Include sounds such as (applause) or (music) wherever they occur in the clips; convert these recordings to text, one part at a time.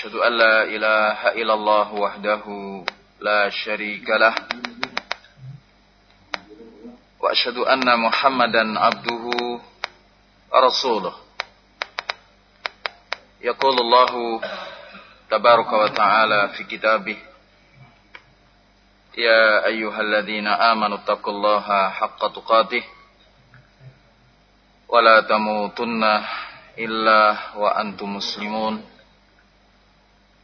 أشهد أن لا إله إلا الله وحده لا شريك له وأشهد أن محمدا عبده ورسوله. يقول الله تبارك وتعالى في كتابه يا أيها الذين آمنوا اتقوا الله حق تقاته ولا تموتن إلا وأنتم مسلمون.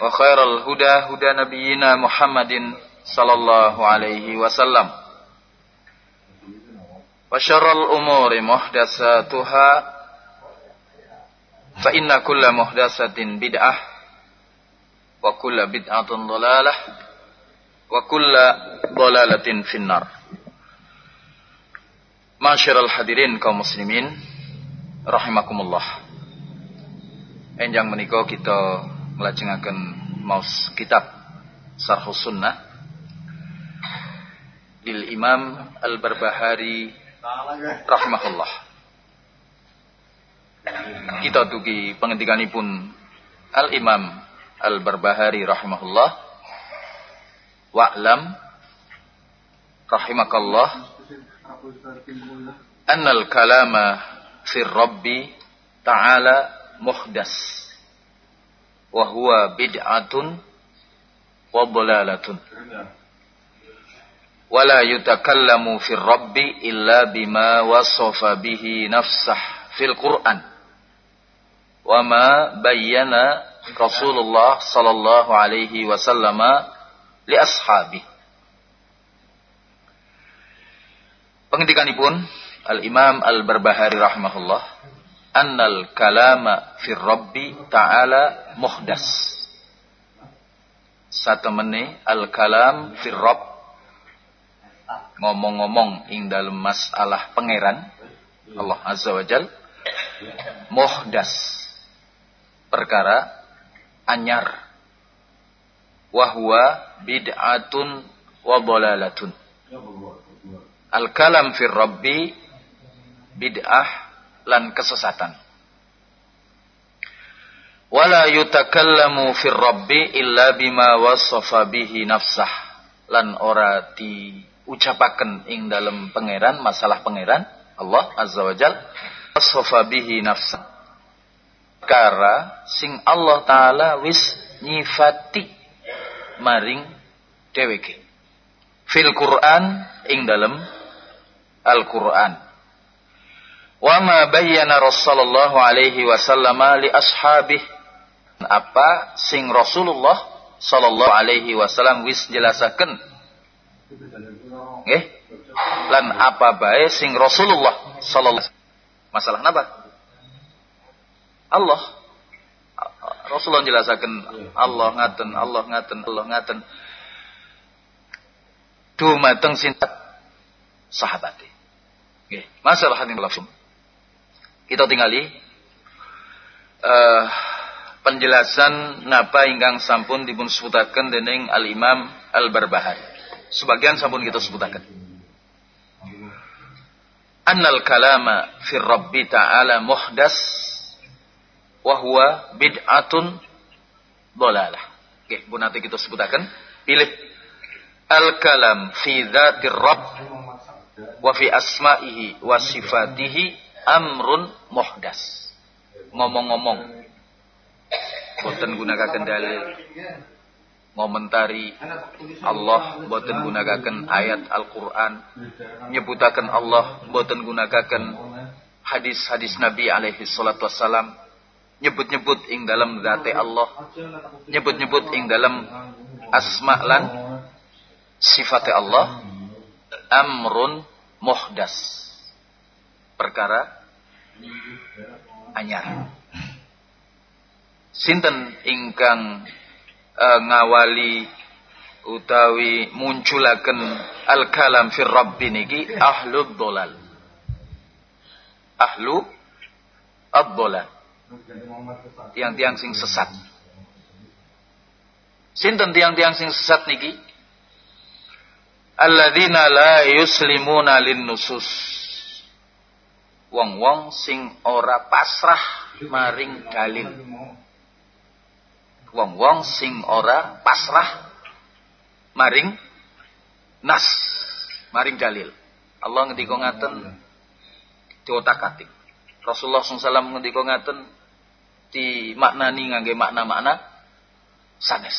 وخير الهدى هدى نبينا محمد صلى الله عليه وسلم وشر الأمور محدثاتها فإن كل محدثة بدعة وكل بدعة ضلالة وكل ضلالة في النار Masyarul hadirin kaum muslimin rahimakumullah. Enjang menika kita nglajengaken maus kitab Sarh Sunnah lil Imam Al-Barbahari rahimahullah. Kita tugi pengendikanipun Al-Imam Al-Barbahari rahimahullah. Wa'lam rahimakallah annal kalama fi rabbi ta'ala muhdas wa huwa bid'atun wa dhalalatun wala yutakallamu fi rabbi illa bima wasafa bihi nafsah fil qur'an. Wa ma bayyana Rasulullah sallallahu alaihi wasallam li ashabi. Pengendikanipun Al-Imam Al-Barbahari rahimahullah annal kalama fir rabbi ta'ala muhdas. Satemene al kalam fir rabb. Ngomong-ngomong ing dalam masalah pangeran Allah azza wajal muhdas. Perkara anyar. Wahwa bid'atun wa dhalalatun al kalam fir rabbi bid'ah lan kesesatan. Wala yutakallamu fir rabbi illa bima wasafa bihi nafsah. Lan ora diucapaken ing dalam pangeran masalah pangeran Allah azza wajal wasafa bihi nafsah. Perkara sing Allah taala wis nyifati maring dheweke. Fil Quran ing dalam Al-Quran wa ma bayyana Rasulullah alaihi wasallam li ashabih apa sing Rasulullah sallallahu alaihi wasallam wis jelasaken? Nggih. Lan apa bae sing Rasulullah sallallahu masalah napa? Allah. Rasulullah jelasaken Allah ngaten Allah ngaten Allah ngaten. Dumateng sinten sahabat nggih. Masalah hadin langsung kita tinggali uh, penjelasan napa ingkang sampun dipun sebutaken dening Al Imam Al Barbahari. Sebagian sampun kita sebutaken. Annal kalama fi Rabbi ta'ala muhdas wa huwa bid'atun dolalah. Oke, bu nanti kita sebutaken. Pilih al kalam fi dzatir Rabb wa fi asma'ihi wa sifatihi amrun muhdas. Ngomong-ngomong. Boten gunakaken dalil. Ngomentari Allah boten gunakaken ayat Al-Qur'an. Nyebutaken Allah boten gunakaken hadis-hadis Nabi alaihi salatu wassalam. Nyebut-nyebut ing dalam zate Allah. Nyebut-nyebut ing dalam asma lan sifat Allah. Amrun muhdas perkara anyar. Sinten ingkang uh, ngawali utawi munculaken al kalam fir rabbi niki? Ahlu dolal. Ahlu ad-dolal. Tiang-tiang sing sesat. Sinten tiang-tiang sing sesat niki? Alladzina la yuslimuna lin nusus wong-wong sing ora pasrah maring dalil. Wong-wong sing ora pasrah maring nas maring dalil. Allah ngendika ngaten diotak-atik. Rasulullah SAW ngendika ngaten di maknani ngangge makna-makna sanes.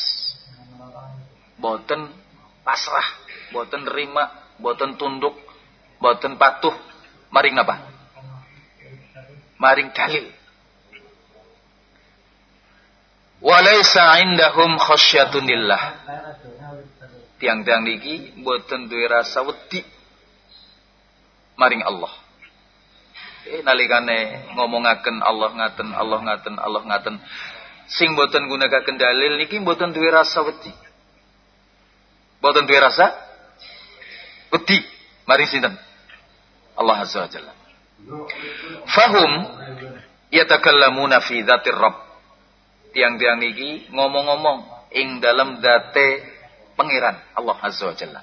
Boten pasrah boten terima boten tunduk boten patuh maring apa maring dalil Walaysa indahum khasyatunillah. Tiang-tiang niki mboten duwe rasa wedi maring Allah. Eh nalikane ngomongaken Allah ngaten, Allah ngaten, Allah ngaten. Sing mboten gunakaken dalil niki mboten duwe rasa wedi. Mboten duwe rasa wedi maring sinten? Allah Azza wa. Fahum yatakallamuna fi dzatir Rabb tiang-tiang niki ngomong-ngomong ing dalam date pangeran Allah Azza wa Jalla.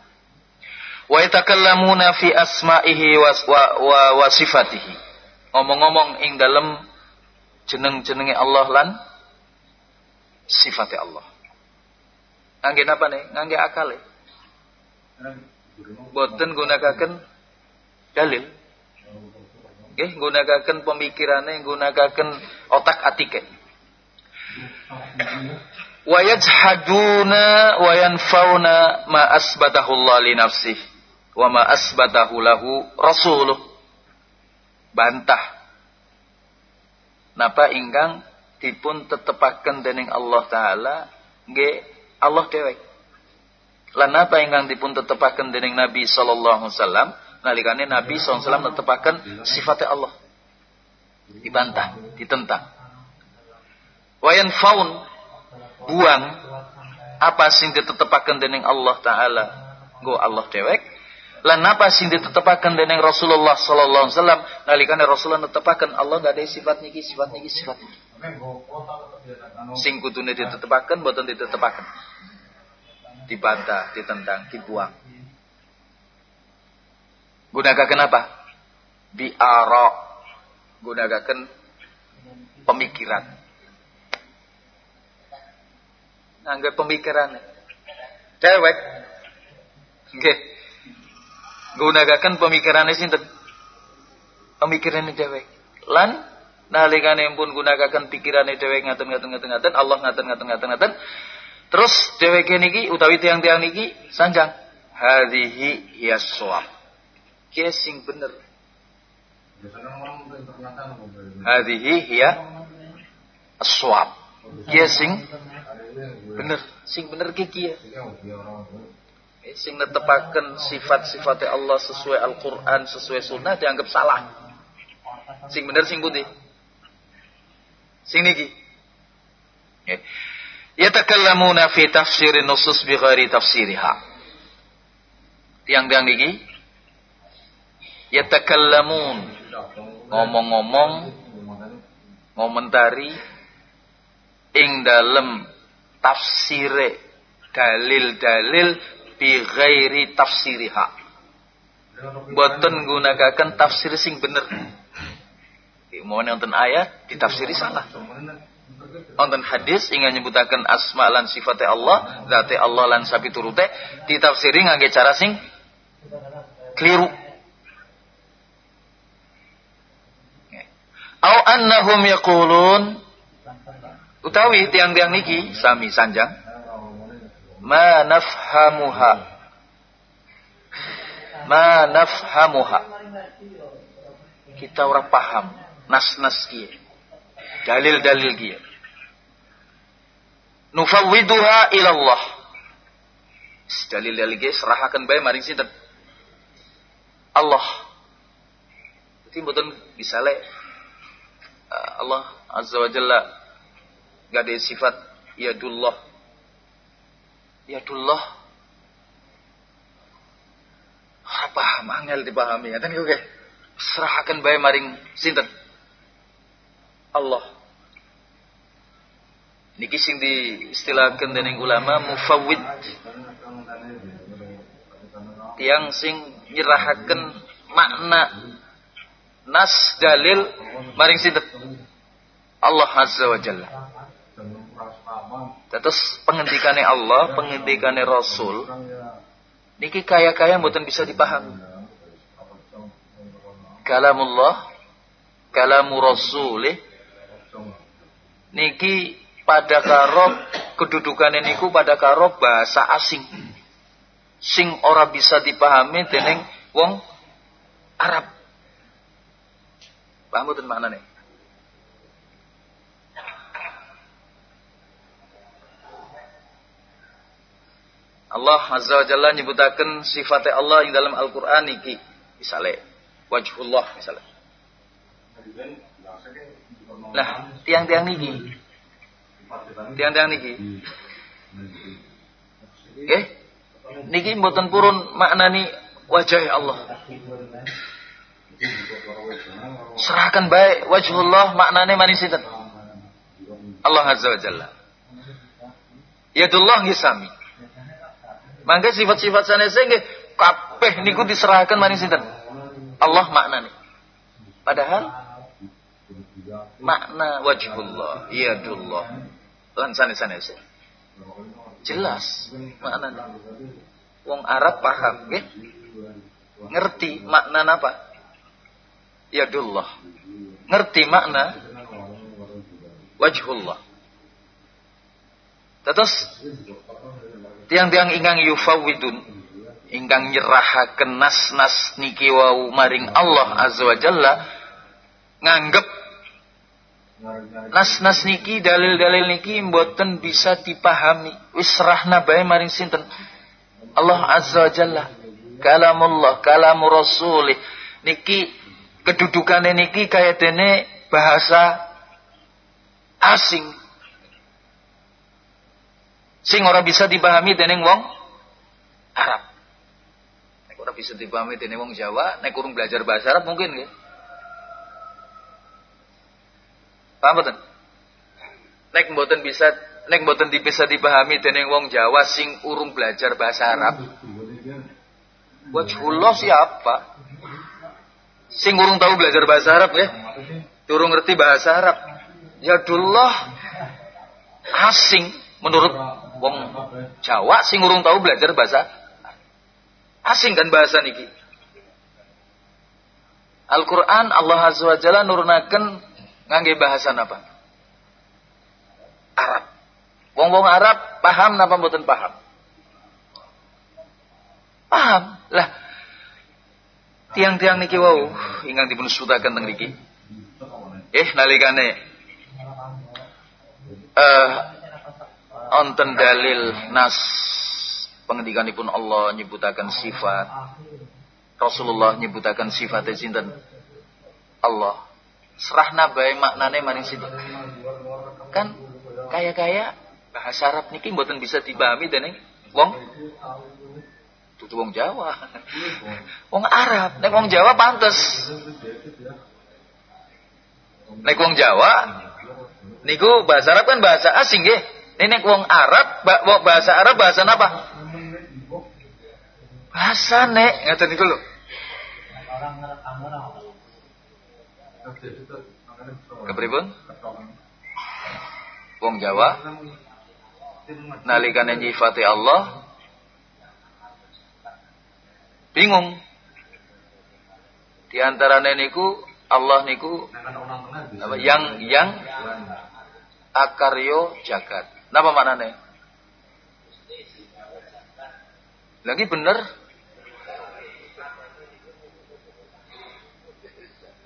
Wa yatakallamuna fi asma'ihi wa, wa, wa, sifatihi. Ngomong-ngomong ing dalam jeneng-jenenge Allah lan sifatnya Allah. Ngangge apa nih? Ngangge akal Boten gunakaken dalil. Nggih, gunakaken pemikirane, gunakaken otak atike. Wa yajhaduna wa yanfauna ma asbatahu Allah li nafsih wa ma asbatahu lahu rasuluh. Bantah. Napa ingkang dipun tetepaken dening Allah taala nggih Allah dhewe lan napa ingkang dipun tetepaken dening Nabi sallallahu alaihi wasallam nalikane Nabi wasallam netepaken sifatnya Allah. Dibantah ditentang. Wayan faun buang apa sing ditetepaken dening Allah taala? Go Allah dewek. Lan apa sing ditetepaken dening Rasulullah sallallahu alaihi wasallam? Nalikane Rasulullah netepaken Allah gak ada sifat niki sifat niki sifat niki. Sing kudune ditetepaken boten ditetepaken dibantah ditentang dibuang gunakan apa? Biara. Gunakan pemikiran. Nganggo pemikiran. Dewek. Nggih gunakaken pemikirane sinten? Pemikirane dewek. Lan nalikane pun gunakaken pikirane dewek ngaten ngaten ngaten ngaten. Allah ngaten ngaten ngaten ngaten. Terus dewek niki utawi tiang-tiang niki sanjang. Hadhihi hiya shawab kia sing bener hadhihi hiya as-shawab kia sing bener sing bener kiki ya eh, sing netepaken sifat-sifatnya Allah sesuai Al-Quran sesuai Sunnah dianggap salah. Sing bener sing putih. Sing niki. Ya yatakallamuna fi tafsir nusus bi ghairi tafsiriha. Tiang-tiang niki yatakallamun ngomong-ngomong ngomentari ing dalem tafsire dalil-dalil bi ghairi tafsiriha. Boten gunakaken tafsir sing bener. Mau nonton ayat ditafsiri salah. Nonton hadis ingin nyebutaken asma lan sifatnya Allah, zate Allah lan sapi turute ditafsiri ngangge cara sing keliru. Au annahum yaqulun. Utawi tiang-tiang niki sami sanjang. Ma nafhamuha. Ma nafhamuha. Kita ora paham. Nas-nas kiye dalil-dalil kiye nufawwiduha ila Allah dalil-dalil kiye serahaken bae maring sinten. Allah. Jadi bisa le uh, Allah azza wa jalla gak ada sifat yadullah. Yadullah. Ora paham angel dipahami. Ya oke. Okay. serahkan bae maring sinten? Allah. Niki sing diistilahkan dening ulama mufawwid. Tiang sing nyerahaken makna nas dalil maring sinten Allah azza wa jalla Terus pengendikane Allah, pengendikane Rasul, niki kaya-kaya mboten bisa dipahami. Kalamullah, kalamu Rasulih, niki pada karob kedudukan niku pada karob bahasa asing. Sing ora bisa dipahami dening wong Arab. Paham mboten maknane? Allah Azza wa Jalla nyebutaken sifatnya Allah yang dalam Al-Qur'an iki. Misale wajhullah misalnya. Nah, tiang-tiang niki. Tiang-tiang niki. Nggih. Niki mboten purun maknani wajah Allah. Serahkan baik wajhullah maknane manis sinten? Allah Azza wa Jalla. Yadullah ngisami. Mangga sifat-sifat sanese nggih kabeh niku diserahkan maring sinten? Allah maknane. Padahal makna wajhullah, yadullah lan sanese Jelas maknanya. Wong Arab paham nggih. Ngerti makna apa? Yadullah. Ngerti makna? Wajhullah. Terus tiang-tiang ingkang yufawidun ingkang nyerahaken nas-nas niki wau maring Allah azza wa nganggep nas-nas niki dalil-dalil niki mboten bisa dipahami. Wis serahna bae maring sinten? Allah azza wa jalla. Kalamullah kalamu rasulih. Niki kedudukane niki kaya dene bahasa asing sing ora bisa dipahami dening wong Arab. Nek ora bisa dipahami dening wong Jawa, nek kurang belajar bahasa Arab mungkin nggih. Paham mboten? Nek mboten bisa nek mboten bisa dipahami dening wong Jawa sing urung belajar bahasa Arab. Wajhullah siapa? Sing urung tahu belajar bahasa Arab ya? Turun ngerti bahasa Arab. Ya Yadullah asing menurut wong Jawa sing urung tahu belajar bahasa asing kan bahasa niki. Al-Qur'an Allah Azza wa Jalla nurunaken ngangge bahasa apa? Arab. Wong-wong Arab paham napa mboten paham? Paham. Lah tiang-tiang niki wau. Ingkang dipun sutaken teng niki. Eh nalikane eh onten dalil nas pengendikanipun Allah nyebutakan sifat Rasulullah nyebutakan sifat sinten? Allah. Serahna bae maknane maring situ kan kaya-kaya bahasa Arab niki mboten bisa dipahami dening wong tutu wong Jawa (laughs) wong Arab nek wong Jawa pantes nek wong Jawa Niku bahasa Arab kan bahasa asing nggih. Ini wong Arab, bahasa Arab bahasa apa? Bahasa nek, ngaten niku lho. Kepripun? Wong Jawa nalikane nyifati Allah bingung. Di antara niku Allah niku apa yang yang akaryo jagat. Napa maknane? Lagi bener.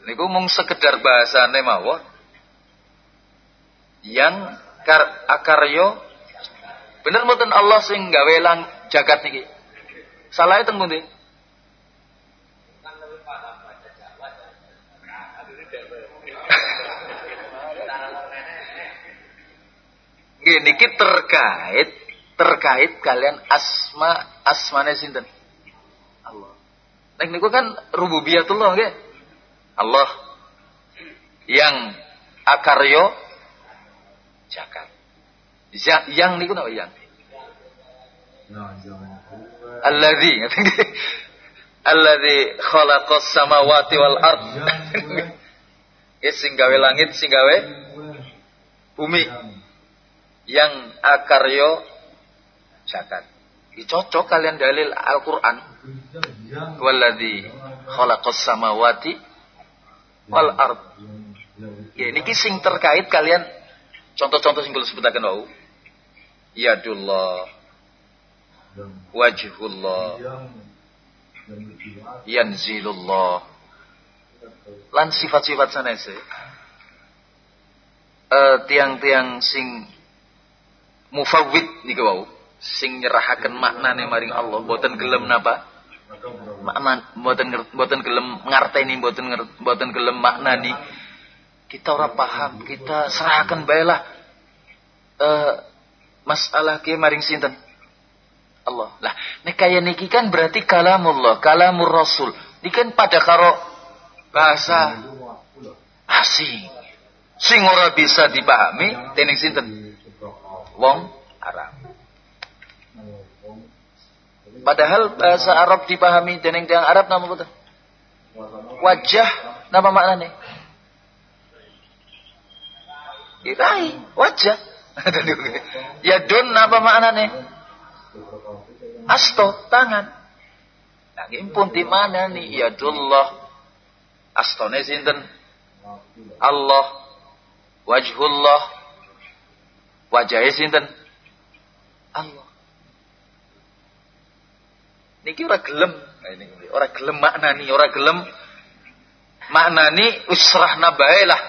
Niku mung sekedar bahasane mawon. Yang kar akaryo bener mboten Allah sing gawe lang jagat niki. Salah teng pundi? Nggih niki terkait terkait kalian asma asmane sinten? Allah. Nek niku kan rububiyatullah nggih. Allah yang akaryo jagat. Yang niku napa yang? Alladzi (laughs) Alladzi khalaqas samawati wal ard. Ya (laughs) sing gawe langit, sing gawe bumi yang akaryo jagat. Cocok kalian dalil Al-Qur'an. Walladzi khalaqas samawati wal ard. Ya ini sing terkait kalian contoh-contoh sing kula sebutaken wau. Yadullah wajhullah yanzilullah lan sifat-sifat sanese uh, tiang-tiang sing mufawwid niku wau. Sing nyerahaken maknane maring Allah boten gelem napa? Makna boten boten gelem ngarteni boten boten gelem maknani. Kita ora paham kita serahkan baelah uh, masalah ke maring sinten? Allah. Lah nek kaya niki kan berarti kalamullah kalamur rasul. Ini kan pada karo bahasa asing. Sing ora bisa dipahami dening sinten wong Arab. Padahal bahasa Arab dipahami dening tiang Arab nama betul. Wajah nama maknanya? Irai, wajah. (laughs) ya don apa maknanya? Asto, tangan. Nah, pun di mana nih? Ya Yadullah. Astone sinten? Allah. Wajhullah. Wajahnya sinten? Allah. Niki ora gelem, nah, ini ora gelem maknani, ora gelem maknani usrahna bae lah.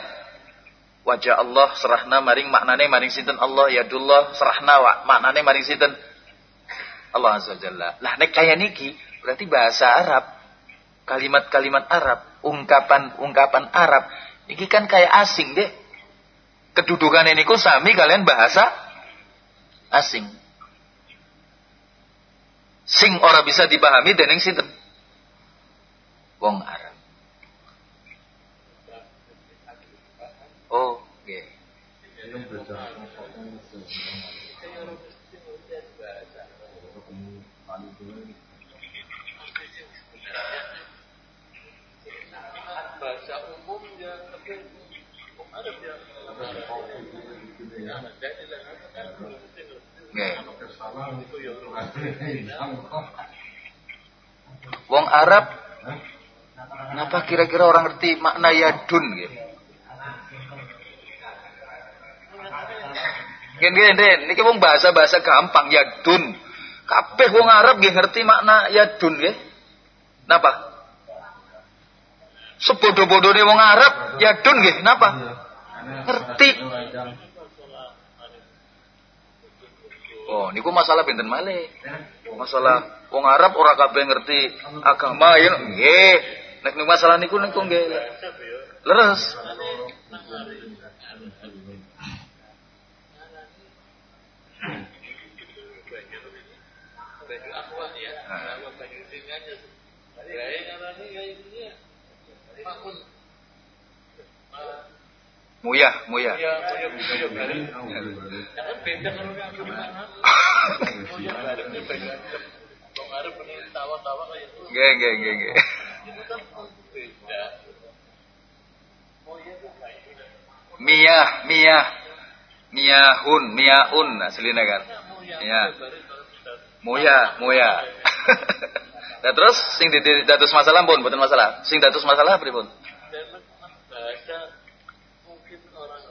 Wajah Allah serahna maring maknane maring sinten Allah ya dullah serahna wa maknane maring sinten Allah azza jalla. Lah nek kaya niki berarti bahasa Arab, kalimat-kalimat Arab, ungkapan-ungkapan Arab, niki kan kayak asing deh kedudukan ini ku sami kalian bahasa asing. Sing ora bisa dipahami dening sinten? Wong Arab. Oh, nggih. Bahasa umum ya tapi ada ya Wong Arab Kenapa kira-kira orang ngerti makna yadun gitu? Gen gen den, niki wong bahasa-bahasa gampang yadun. Kabeh wong Arab nggih ngerti makna yadun nggih. Napa? Sebodoh-bodohne wong Arab yadun nggih, napa? Ngerti. Oh, niku masalah pinten malih. Masalah wong Arab ora kabeh ngerti agama ya nggih. Nek niku masalah niku niku nggih. Leres. Muyah, muyah. Gak, gak, gak, gak. Miyah, miyah. Miyahun, miyaun aslinya kan. Ya. Muya, muya. nah terus sing di datus masalah pun bukan masalah. Sing datus masalah pripun?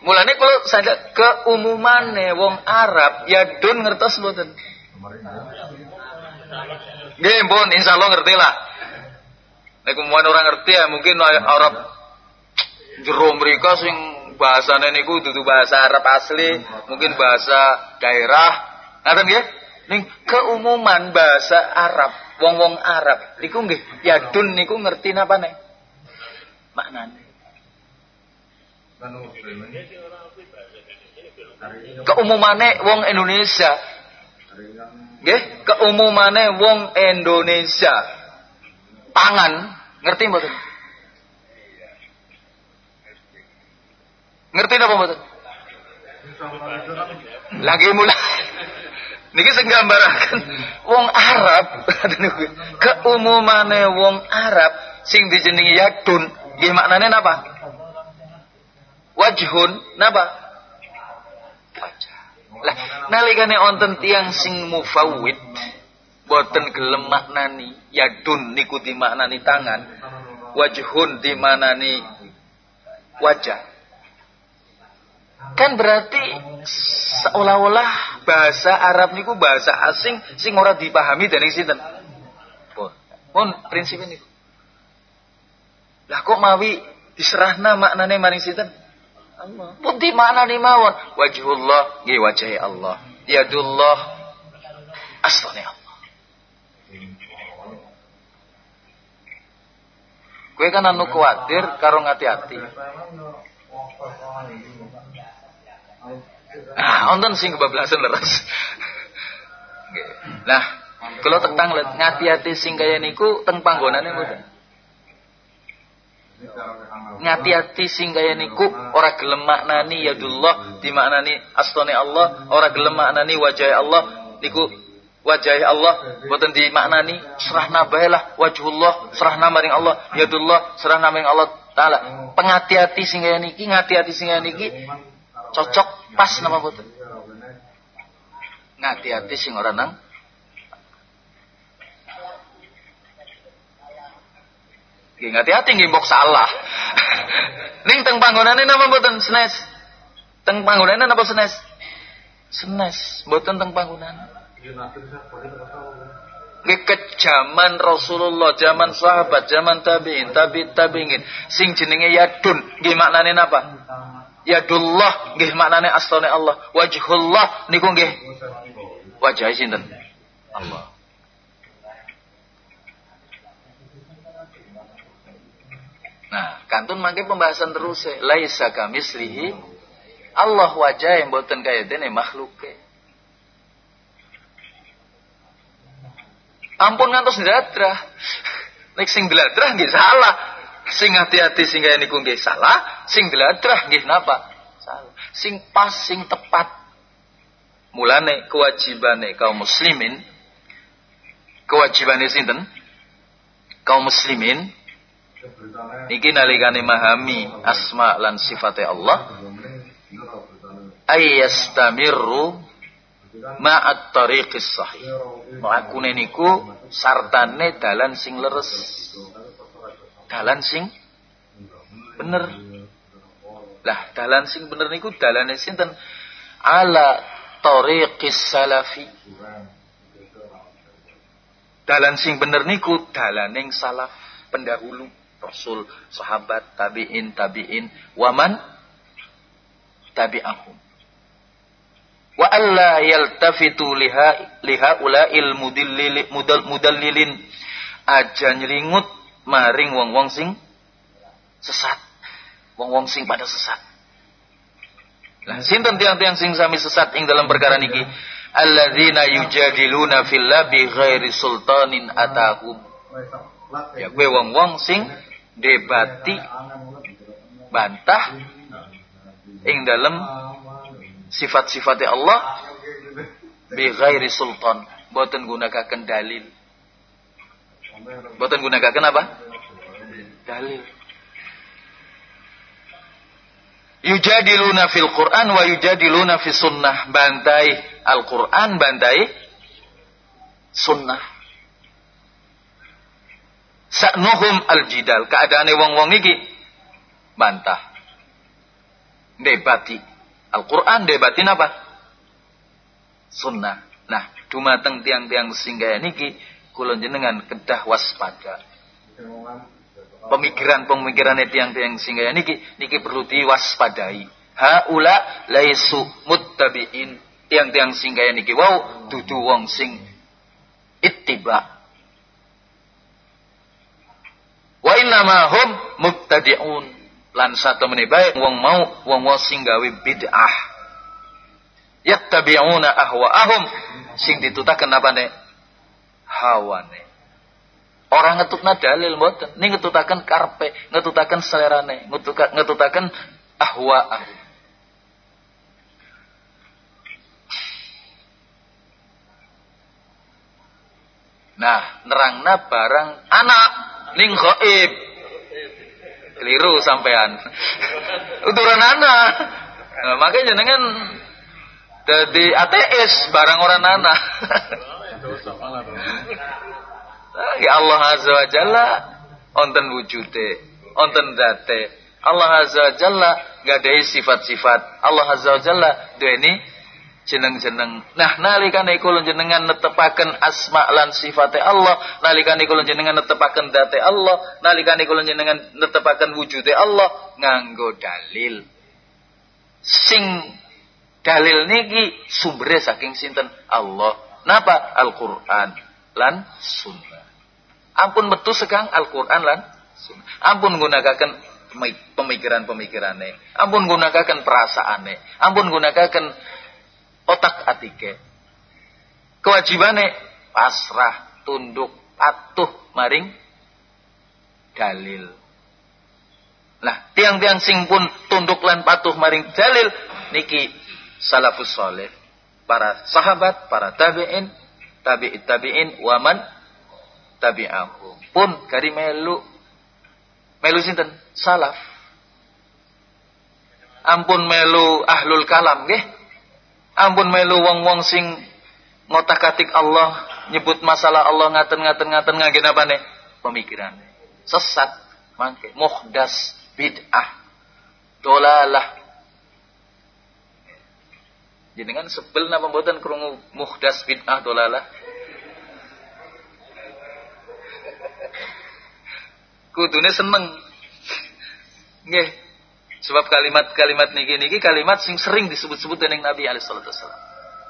Mulane kula sadar keumumane wong Arab yadun ngertos mboten? Nggih, pun insyaallah ngerti lah. Nek umuman orang ngerti ya mungkin Arab jero mereka sing bahasane niku dudu bahasa Arab asli, mungkin bahasa daerah. Ngaten nggih? Ning keumuman bahasa Arab, wong-wong Arab niku nggih yadun niku ngerti napa nek? Maknane. Keumumane wong Indonesia. Nggih, keumumane wong Indonesia. Pangan, ngerti mboten? Ngerti napa mboten? Lagi mulai. (laughs) Niki sing gambaraken wong Arab, (laughs) keumumane wong Arab sing dijenengi yadun, nggih maknane napa? Wajhun napa? Wajah. Lah nalikane wonten tiyang sing mufawwid boten gelem maknani yadun niku dimaknani tangan, wajhun dimaknani wajah. Kan berarti seolah-olah bahasa Arab niku bahasa asing sing ora dipahami dening sinten? Pun. Prinsip niku. Lah kok mawi diserahna maknane maring sinten? Allah. Pun di maknane mawon wajhullah nggih wajahe Allah. Yadullah astane Allah. Kue kan anu kuatir karo ngati-ati. Nah, wonten sing kebablasan leres. Nah, kalau tentang ngati-ati sing kaya niku teng panggonane mboten. Ngati-ati sing kaya niku ora gelem maknani yadullah dimaknani astone Allah, ora gelem maknani wajah Allah niku wajah Allah boten dimaknani serahna bae lah wajhullah serahna maring Allah yadullah serahna maring Allah taala. Pengati-ati sing kaya niki ngati-ati sing kaya niki cocok pas nama boten ngati-ati sing ora nang Nggih ngati-ati nggih mbok salah. (laughs) Ning teng panggonane napa mboten senes? Teng panggonane napa senes? Senes, mboten teng panggonane. Nggih kejaman Rasulullah, zaman sahabat, zaman tabi'in, tabi tabi'in sing jenenge yadun, nggih maknane napa? Yadullah nggih maknane astane Allah. Wajhullah niku nggih wajah sinten? Allah. Nah, kantun mangke pembahasan terus e. Laisa kamislihi Allah wajah yang boten kaya dene makhluke. Ampun ngantos ndadrah. Nek sing ndadrah nggih salah. Sing hati-hati sing kaya niku nggih salah, sing ndadrah nggih napa? Salah. Sing pas sing tepat. Mulane kewajibane kaum muslimin kewajibane sinten? Kaum muslimin Niki nalikane memahami asma lan sifate Allah ayyastamirru ma'at tariqis sahih. Mlakune niku sartane dalan sing leres. Dalan sing bener. Lah dalan sing bener niku dalane sinten? Ala tariqis salafi. Dalan sing bener niku dalaning salaf pendahulu. Rasul, sahabat, tabi'in, tabi'in, waman tabi'ahum. wa alla yaltafitu liha liha ulail mudallil mudallilin. Aja nyeringut maring wong-wong sing sesat. Wong-wong sing pada sesat. Lah sinten tiang-tiang sing sami sesat ing dalam perkara niki? Alladzina yujadiluna fillah bi ghairi sultanin atahum. Ya gue wong-wong sing debati. Bantah. Ing dalam sifat-sifatnya Allah. Bi ghairi sultan. Boten gunakaken dalil. Boten gunakaken apa? Dalil. Yujadiluna fil Quran wa yujadiluna fis sunnah. Bantai Al Quran bantai sunnah saknuhum al jidal keadaane wong-wong iki bantah debati Al-Quran debatin apa? Sunnah. Nah, dumateng tiang-tiang singgah niki kulon jenengan kedah waspada. Pemikiran-pemikiran tiang-tiang singgah niki niki perlu diwaspadai. Haula laisu muttabi'in. Tiang-tiang singgah niki wow dudu wong sing ittiba. Wa innama hum mubtadi'un. Lan satu menibai wong mau wong wong sing gawe bid'ah. Yattabi'una ahwa'ahum sing ditutaken apa nek hawane. Orang ngetutna dalil mboten. Ning ngetutaken karpe ngetutaken selerane ngetutaken ahwa'ahum Nah, nerangna barang anak ning gaib keliru sampean. Uturan anak nah, makanya jenengan jadi ateis barang orang anak (laughs) ya Allah azza wa jalla onten wujude onten date Allah azza wa jalla gak ada sifat-sifat. Allah azza wa jalla ini jeneng-jeneng. Nah, nalikane kula jenengan netepaken asma lan sifate Allah, nalikane kula jenengan netepaken date Allah, nalikane kula jenengan netepaken wujude Allah nganggo dalil. Sing dalil niki sumbere saking sinten? Allah. Napa? Al-Qur'an lan sunnah. Ampun metu sekang Al-Qur'an lan sunnah. Ampun gunakan pemikiran-pemikirane. Ampun gunakan perasaane. Ampun gunakan otak atike kewajibane pasrah tunduk patuh maring dalil Nah, tiang-tiang sing pun tunduk lan patuh maring dalil niki salafus soleh. Para sahabat, para tabi'in, tabi'it tabi'in, waman tabi'ahum. Pun kari melu. Melu sinten? Salaf. Ampun melu ahlul kalam nggih ampun melu wong-wong sing ngotak-atik Allah nyebut masalah Allah ngaten-ngaten ngaten ngagen apa nih pemikiran. Sesat. Mangke. Muhdas bid'ah. Dolalah. Jenengan sebel napa mboten krungu muhdas bid'ah dolalah? Kudune seneng. Nggih Sebab kalimat-kalimat niki niki kalimat sing sering disebut-sebut dening Nabi alaihi salatu wasallam.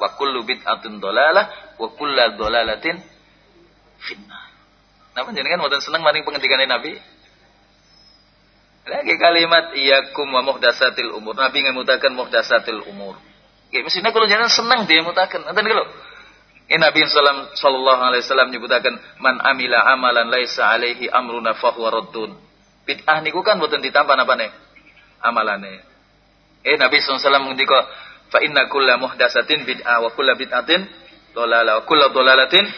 Wa kullu bid'atin dolalah wa kullu dolalatin fitnah. Napa jenengan mboten seneng maring pengendikane Nabi? Lagi kalimat iyakum wa muhdasatil umur. Nabi ngemutaken muhdasatil umur. Nggih mestine kalau jenengan seneng dia mutaken. Ngoten lho. In Nabi sallallahu alaihi wasallam nyebutaken man amila amalan laisa alaihi amruna fahuwa raddun. Bid'ah niku kan mboten ditambah napa nih? Amalane. Eh Nabi SAW mengendika fa inna kulla muhdasatin bid'ah wa kulla bid'atin dolala wa kulla dolalatin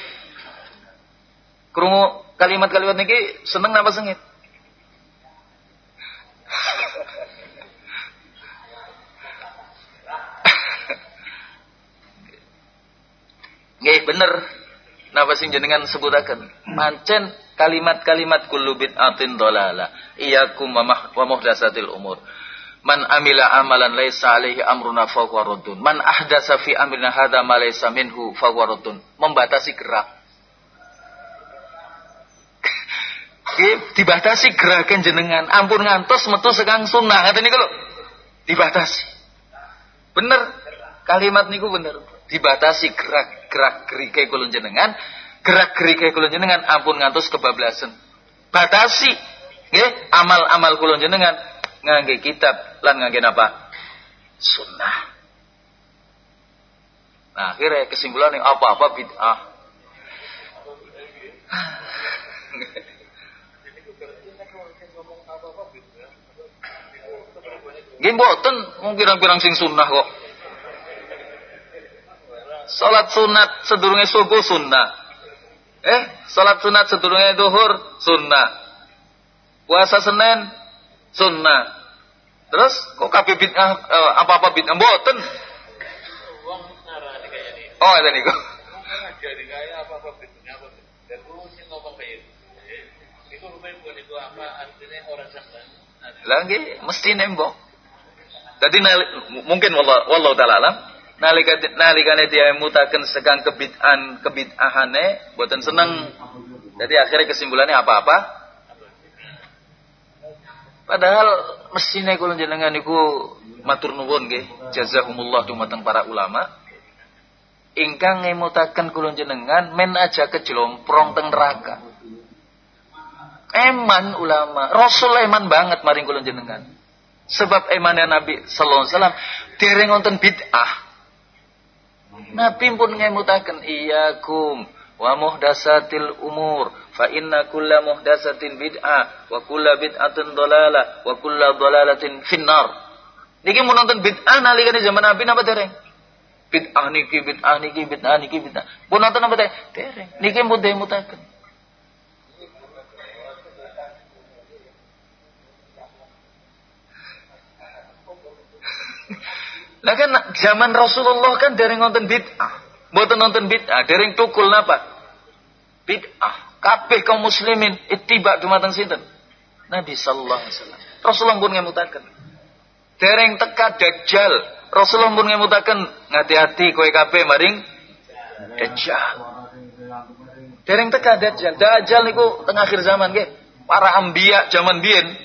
krungu kalimat-kalimat niki seneng napa sengit? (laughs) Nggih bener napa sing jenengan sebutaken. Mancen kalimat-kalimat kullu bid'atin dolala. Iyakum wa muhdasatil umur. Man amila amalan laisa alaihi amruna fahuwa raddun. Man ahdasa fi amrina hadha ma laisa minhu fahuwa raddun. Membatasi gerak. dibatasi gerakan jenengan. Ampun ngantos metu sekang sunnah. Kata ini kalau dibatasi. Bener. Kalimat niku bener dibatasi gerak-gerak gerike kula jenengan, gerak gerike kula jenengan ampun ngantos kebablasan. Batasi nggih amal-amal kula jenengan ngangge kitab lan ngangge apa? Sunnah. Nah, akhirnya kesimpulannya apa-apa bid'ah. Nggih mboten mung pirang-pirang sing sunnah kok. Salat sunat sedurunge subuh sunnah. Eh, salat sunat sedurunge duhur sunnah. Puasa Senin sunnah. Terus kok kabeh bid'ah eh, apa-apa bid'ah mboten. Oh, ada niku. Jadi kaya apa-apa bid'ah apa. Dan sing ngomong kaya itu rupanya bukan itu apa artinya orang sakit. Lagi mesti nembok. Jadi mungkin wallah wallahu taala alam nalikane dia mutaken segang kebid'an kebid'ahane buatan seneng. Jadi akhirnya kesimpulannya apa-apa? Padahal mestine kula jenengan niku matur nuwun nggih, jazakumullah dumateng para ulama. Ingkang ngemutaken kula jenengan men aja kejlomprong teng neraka. Eman ulama, Rasul eman banget maring kula jenengan. Sebab emannya Nabi sallallahu alaihi wasallam dereng wonten bid'ah. Nabi pun ngemutaken iyakum wa muhdasatil umur fa inna kulla muhdasatin bid'ah wa kulla bid'atin dalalah wa kulla dalalatin finnar. Niki mun nonton bid'ah nalikane zaman Nabi napa dereng? Bid'ah niki bid'ah niki bid'ah niki bid'ah. Pun nonton napa dereng? Niki mun demutaken. Lah kan zaman Rasulullah kan dereng nonton bid'ah. Mboten nonton bid'ah, dereng tukul napa? Bid'ah. Kabeh kaum muslimin ittiba dumateng sinten? Nabi sallallahu alaihi wasallam. Rasulullah pun ngemutaken. Dereng teka dajjal. Rasulullah pun ngemutaken ngati-hati kowe kabeh maring dajjal. Dereng teka dajjal. Dajjal niku tengah akhir zaman nggih. Para ambiya zaman biyen.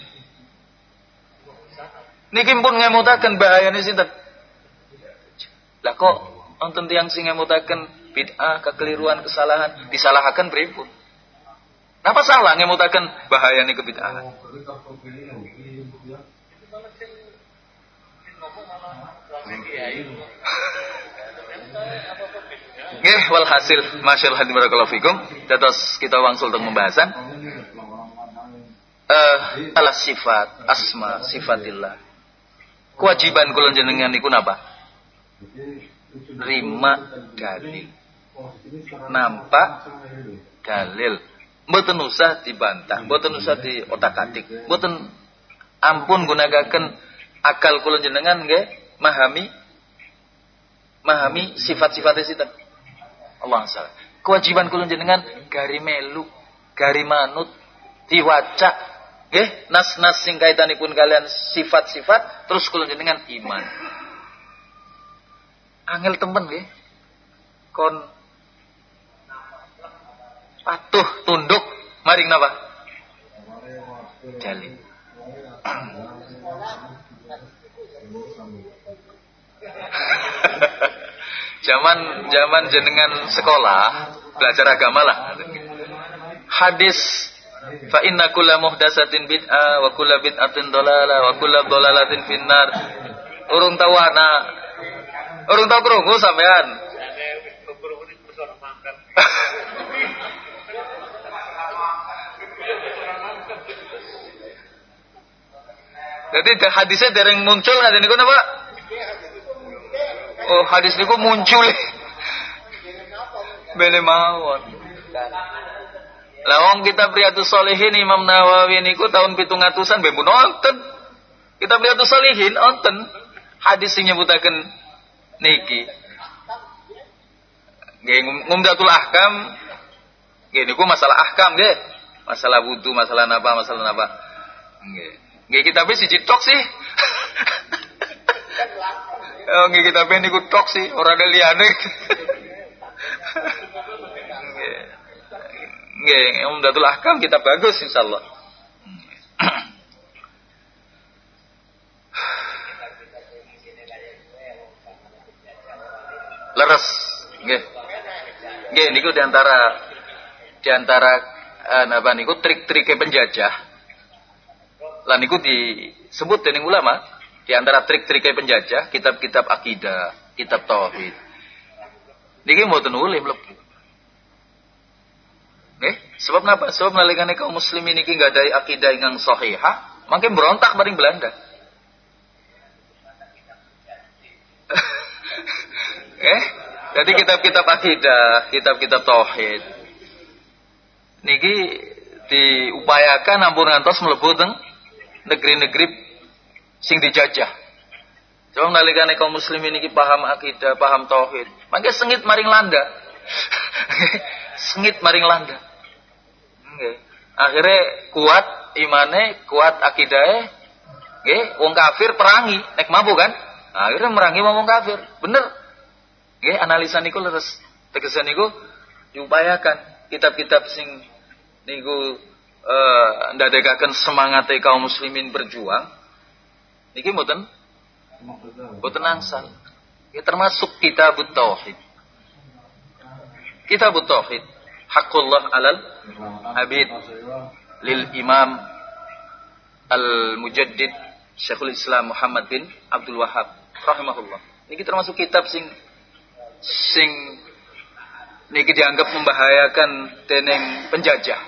Niki pun ngemutaken bahayane sinten? Lah kok wonten tiyang sing ngemutaken bid'ah, kekeliruan, kesalahan, disalahaken pripun? Napa salah ngemutaken bahayane kebid'ahan? Nggih, walhasil masyaallah barakallahu fikum. Dados kita wangsul tentang pembahasan eh uh, ala sifat asma sifatillah. Kewajiban kula jenengan niku napa? Rima dalil. Nampak dalil. Mboten usah dibantah, mboten usah diotak-atik. Mboten ampun gunakaken akal kula jenengan nggih mahami mahami sifat-sifat sinten. Allah salah. Kewajiban kula jenengan gari melu, gari manut, diwaca nas-nas sing kaitanipun kalian sifat-sifat terus kula jenengan iman angel temen nggih. Kon patuh tunduk maring napa? Jalin. (laughs) zaman zaman jenengan sekolah belajar agama lah. Hadis fa inna kulla muhdatsatin bid'ah wa kulla bid'atin dalalah wa kulla dalalatin finnar. Urung tahu anak Orang tahu kerungu sampean. (laughs) Jadi hadisnya dereng muncul nggak niku napa? Oh hadis niku muncul. (laughs) Bene mawon. Lawang kita Riyadhus Shalihin Imam Nawawi niku tahun pitung atusan bebu nonton. Kita Riyadhus Shalihin nonton hadis sing nyebutaken niki. Nggih ngumdatul ahkam. Nggih niku masalah ahkam nggih. Masalah wudu masalah napa masalah napa. Nggih. Nggih kita siji tok sih. (laughs) Oh, nggih kita niku tok sih, ora ada liyane. (laughs) Nggih, umdatul ahkam kita bagus insyaallah. Nggih niku di antara di antara uh, napa niku trik-trik penjajah. Lah niku disebut dening ulama di antara trik-trik penjajah, kitab-kitab akidah, kitab tauhid. Niki mboten ulih mlebu. Nggih, sebab napa? Sebab nalikane kaum muslimin niki enggak ada akidah ingkang sahihah, mangke berontak bareng Belanda. Eh? Jadi kitab-kitab akidah, kitab-kitab tauhid. Niki diupayakan ampun ngantos mlebu teng negeri-negeri sing dijajah. Coba nalikane kaum muslimin iki paham akidah, paham tauhid. Mangke sengit maring landa. (laughs) sengit maring landa. Nggih. Akhirnya kuat imane, kuat akidahe. Nggih, wong kafir perangi, nek mampu kan? Akhirnya merangi wong kafir. Bener. Nggih, analisa niku leres. Tegese niku diupayakan kitab-kitab sing niku eh ndadekaken semangat kaum muslimin berjuang. Niki mboten mboten angsal. Ya termasuk kitab tauhid. Kitab tauhid hakullah alal abid lil imam al mujaddid Syekhul Islam Muhammad bin Abdul Wahab rahimahullah. Niki termasuk kitab sing sing niki dianggap membahayakan dening penjajah.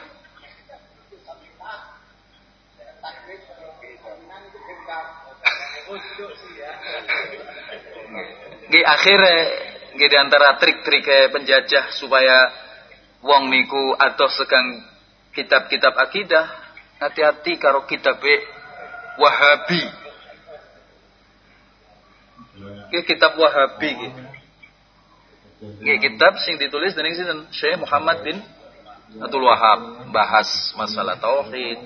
Nggih akhirnya nggih antara trik-trik penjajah supaya wong niku atau sekang kitab-kitab akidah hati-hati karo kitab Wahabi. Nggih kitab Wahabi gitu. Nggih kitab sing ditulis dening sinten? Syekh Muhammad bin Abdul Wahab bahas masalah tauhid.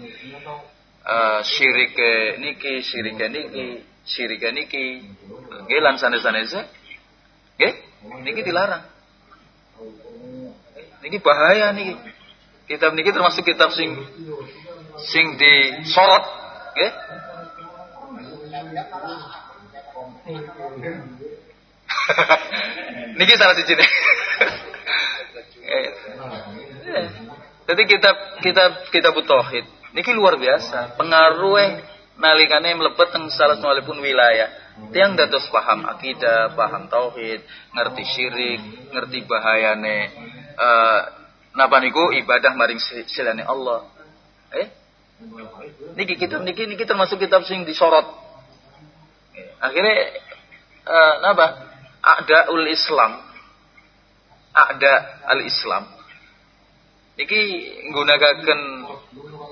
Uh, syirik niki, syirik niki, syirik niki. Nggih lan sanes-sanese. Nggih, niki dilarang. Niki bahaya niki. Kitab niki termasuk kitab sing sing disorot, nggih. (laughs) (laughs) Niki salah siji. Jadi kitab kitab kitab tauhid niki luar biasa. Pengaruh nalikane mlebet teng salah pun wilayah. Tiang dados paham akidah, paham tauhid, ngerti syirik, ngerti bahayane uh, napa niku ibadah maring silane Allah. Eh? Niki kitab niki niki termasuk kitab sing disorot. Akhirnya uh, napa? Ul Islam. Ada al-Islam niki nggunakaken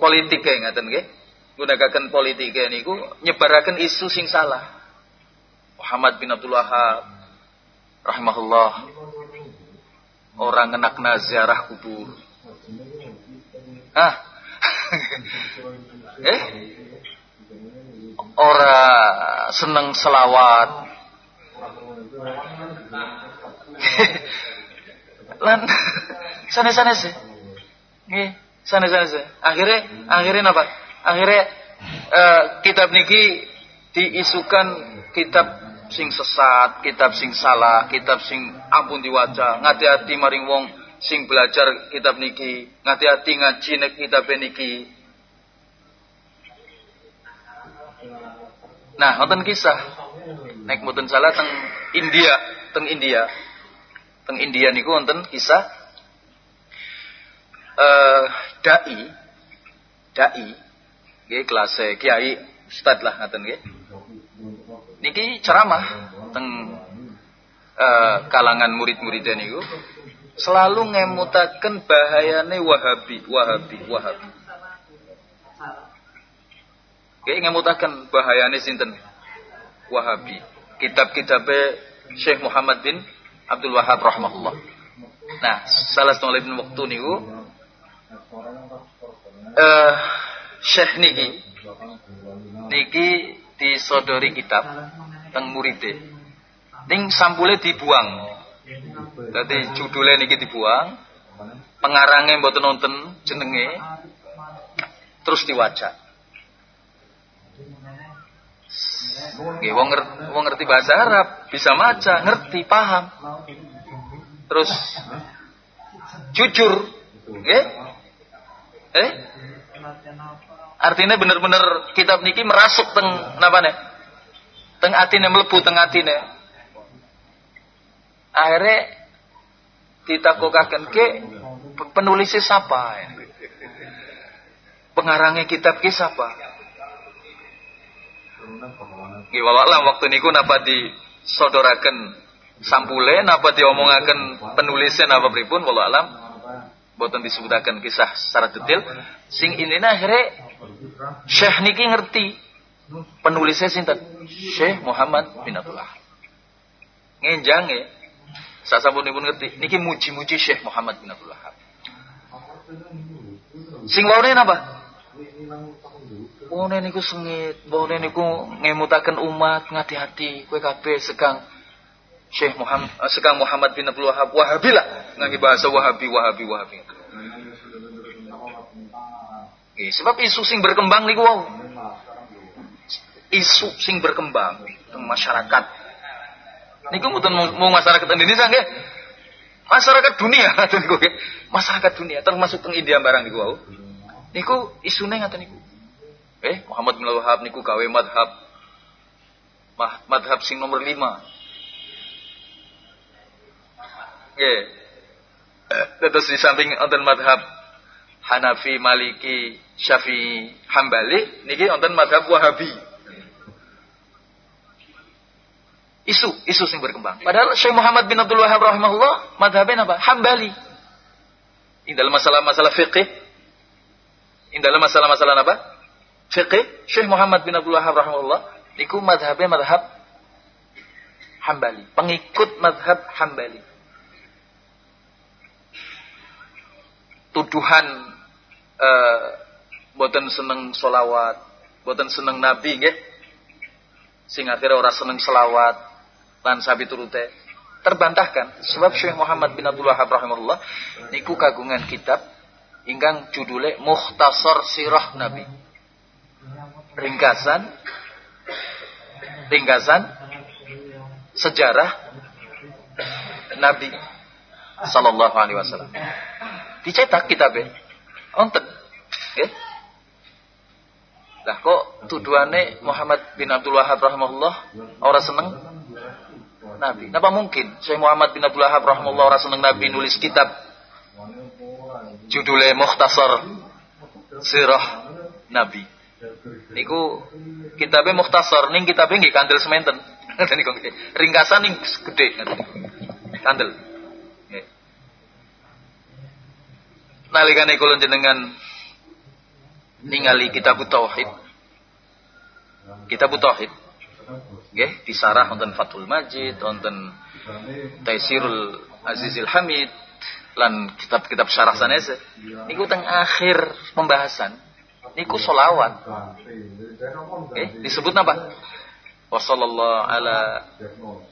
politik kayak ngaten nggih? Nggunakaken politik niku nyebaraken isu sing salah. Muhammad bin Abdul Wahab rahimahullah orang ngenak naziarah kubur. Ah (laughs) eh? Orang seneng selawat lan sana-sana sih. Nggih, sana-sana sih. Akhirnya akhirnya apa? Akhirnya uh, kitab niki diisukan kitab sing sesat, kitab sing salah, kitab sing ampun diwaca. Ngati-hati maring wong sing belajar kitab niki, ngati-hati ngaji nek kitab niki. Nah, wonten kisah nek mboten salah teng India, teng India. Teng India niku wonten kisah uh, dai dai nggih kelas kiai ustad lah ngaten nggih. Niki ceramah teng uh, kalangan murid-muridnya niku selalu ngemutaken bahayane Wahabi, Wahabi, Wahabi. Nggih ngemutaken bahayane sinten? Wahabi. Kitab-kitabe Syekh Muhammad bin Abdul Wahab rahimahullah. Nah, salah satu bin waktu niku uh, Syekh niki niki disodori kitab teng muride. Ning sampule dibuang. Dadi judulnya niki dibuang. Pengarangnya mboten nonton jenenge terus diwaca. Nggih wong ngerti, wong ngerti bahasa Arab, bisa maca, ngerti, paham. Terus jujur. Nggih? Eh? Artinya bener-bener kitab niki merasuk teng napa nih? Teng atine mlebu teng atine. Akhirnya ditakokaken ke penulisnya siapa ya? Pengarangnya kitab ki siapa? Nggih walau waktu niku napa disodoraken sampule napa diomongaken penulisnya napa pripun walau alam boten disebutaken kisah secara detail. Sing ini akhirnya Syekh niki ngerti penulisnya sinten? Syekh Muhammad bin Abdullah. Ngenjang ya sasampun pun ngerti niki muji-muji Syekh Muhammad bin Abdullah. Sing waune napa Oh niku sengit, oh niku ngemutaken umat ngati-hati, kue kabeh sekang Syekh Muhammad eh, sekang Muhammad bin Abdul Wahab Wahabi lah ngangge bahasa Wahabi Wahabi Wahabi. Oke, sebab isu sing berkembang niku wow. Isu sing berkembang teng masyarakat. Niku mboten mau masyarakat Indonesia nggih. Masyarakat dunia (laughs) niku Masyarakat dunia termasuk teng India barang niku wow. Niku isune ngaten niku. Eh, Muhammad bin Wahab niku gawe madhab madhab sing nomor lima. Oke. Terus di samping wonten madhab Hanafi, Maliki, Syafi'i, Hambali, niki wonten madhab Wahabi. Isu, isu sing berkembang. Padahal Syekh Muhammad bin Abdul Wahab rahimahullah madhabnya apa? Hambali. Ini dalam masalah-masalah fikih. Ini dalam masalah-masalah apa? Fiqih Syekh Muhammad bin Abdul Wahab rahimahullah niku madhabnya madhab Hambali, pengikut madhab Hambali. Tuduhan uh, boten seneng solawat, boten seneng nabi nggih. Sing akhirnya orang seneng selawat lan sabi turute terbantahkan sebab Syekh Muhammad bin Abdul Wahab rahimahullah niku kagungan kitab ingkang judule Mukhtasar Sirah Nabi ringkasan ringkasan sejarah Nabi Sallallahu Alaihi Wasallam. Dicetak kitabnya, onten, ya. Lah kok tuduhannya Muhammad bin Abdul Wahab rahimahullah orang seneng Nabi. Napa mungkin saya Muhammad bin Abdul Wahab rahimahullah orang seneng Nabi nulis kitab judulnya Mukhtasar Sirah Nabi. Niku kitabnya mukhtasar ning kitabnya nggih kandel sementen. (laughs) ringkasan ning gede kandel. Nggih. Nalikane kula jenengan ningali kitab tauhid. Kitab tauhid. Nggih, disarah wonten Fathul Majid, wonten Taisirul Azizil Hamid lan kitab-kitab syarah sanese. Niku teng akhir pembahasan niku solawat. Eh, disebut apa? Wassallallahu ala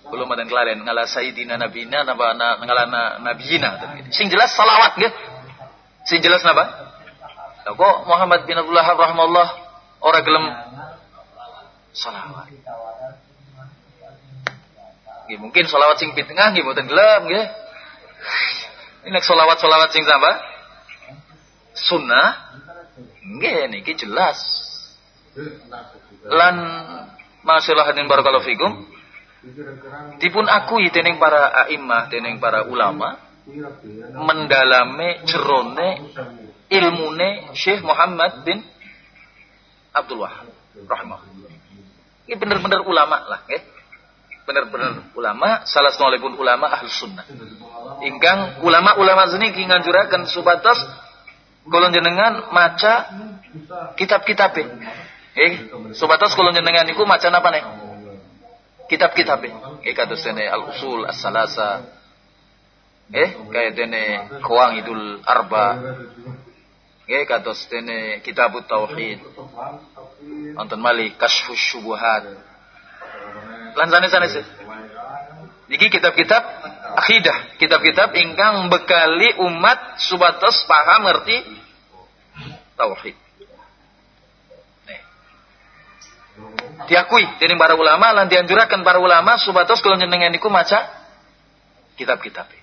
belum ada kelaren ngala sayyidina nabina napa ngala nabiyina. Sing jelas salawat nggih. Sing jelas napa? Kok Muhammad bin Abdullah rahimahullah ora gelem salawat. Nggih, mungkin salawat sing pitengah nggih mboten gelem nggih. Ini salawat-salawat sing sapa? Sunnah Nggih niki jelas. Lan masalah hadin barakallahu fikum dipun akui dening para a'immah dening para ulama mendalami jerone ilmune Syekh Muhammad bin Abdul Wahab rahimahullah. Ini benar-benar ulama lah, nggih. Benar-benar ulama, salah pun ulama ahli sunnah. Ingkang ulama-ulama seniki nganjuraken supados kulon jenengan maca kitab-kitab eh sobatos kulon jenengan niku maca apa nih kitab-kitab eh kados dene al usul as salasa eh kayak dene idul arba. Eh kados dene kitabut tauhid. Anton mali kasfus syubuhat. Lan sanes sih Niki kitab-kitab akidah, kitab-kitab ingkang bekali umat subatos paham ngerti tauhid. Diakui dari para ulama lan dianjurkan para ulama subatos kalau nyenengan niku maca kitab-kitab.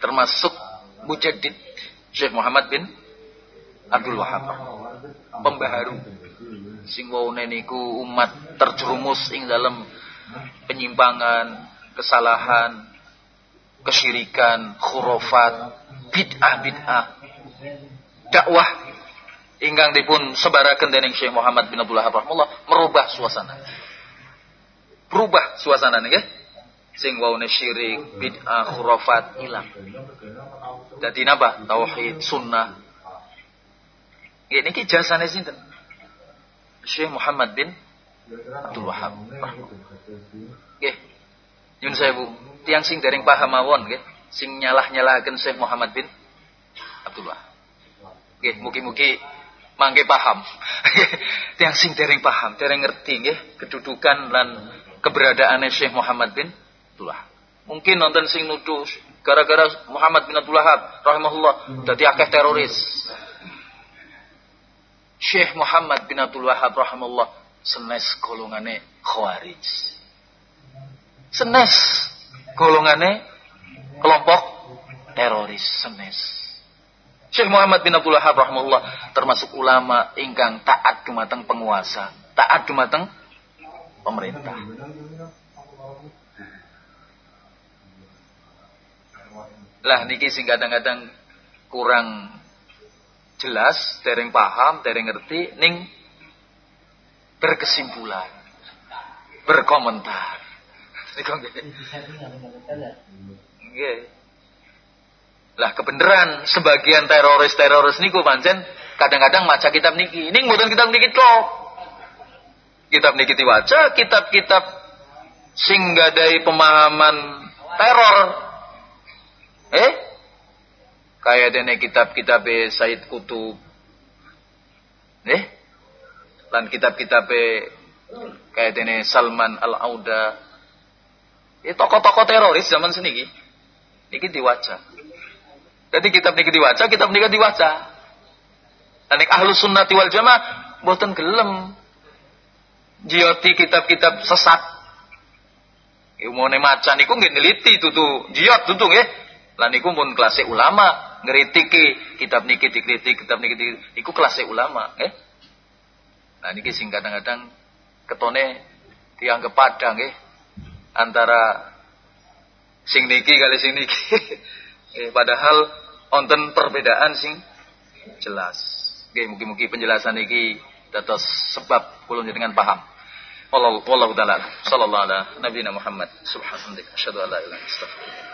termasuk mujaddid Syekh Muhammad bin Abdul Wahab pembaharu sing wone niku umat terjerumus ing dalam penyimpangan, kesalahan, kesyirikan, khurafat, bid'ah bid'ah. Dakwah ingkang dipun sebaraken dening Syekh Muhammad bin Abdul Wahab merubah suasana. Berubah suasana nggih. Sing waune syirik, bid'ah, khurafat ilang. Dadi napa? Tauhid, sunnah. Ini ki jasane sinten? Syekh Muhammad bin Abdul Wahab. Nyun sewu, tiang sing dereng paham mawon nggih, sing nyalah-nyalahaken Syekh Muhammad bin Abdul Wahab. Nggih, mugi-mugi mangke paham. (laughs) tiang sing dereng paham, dereng ngerti nggih kedudukan lan keberadaannya Syekh Muhammad bin Abdul Wahab. Mungkin nonton sing nuduh gara-gara Muhammad bin Abdul Wahab rahimahullah dadi akeh teroris. Syekh Muhammad bin Abdul Wahab rahimahullah senes golongane Khawarij. Senes golongane kelompok teroris senes. Syekh Muhammad bin Abdul Wahab rahimahullah termasuk ulama ingkang taat dumateng penguasa, taat dumateng pemerintah. Lah niki sing kadang-kadang kurang jelas, dereng paham, dereng ngerti, ning berkesimpulan, berkomentar. Lah kebenaran sebagian teroris-teroris niku pancen kadang-kadang maca kitab niki. Ini mboten kitab niki tok. Kitab niki diwaca, kitab-kitab sing gadai pemahaman teror. Eh? Kayak dene kitab-kitab Said Kutub. Eh? Lan kitab-kitab kayak dene Salman Al-Auda. Ya tokoh-tokoh teroris zaman seniki. Niki diwaca. Jadi kitab niki diwaca, kitab niki diwaca. Dan ahlus sunnati wal jamaah boten gelem jioti kitab-kitab sesat. Umone maca niku nggih neliti tutu jiot tutu nggih. Lan niku pun kelas ulama ngritiki kitab niki dikritik, kitab niki iku kelas ulama nggih. Nah niki sing kadang-kadang ketone dianggap padang nggih antara sing niki kali sing niki. (laughs) eh, padahal onten perbedaan sing jelas. Nggih mugi-mugi penjelasan niki dados sebab kula dengan paham. Wallahu taala sallallahu ala nabiyina Muhammad subhanahu wa ta'ala asyhadu an la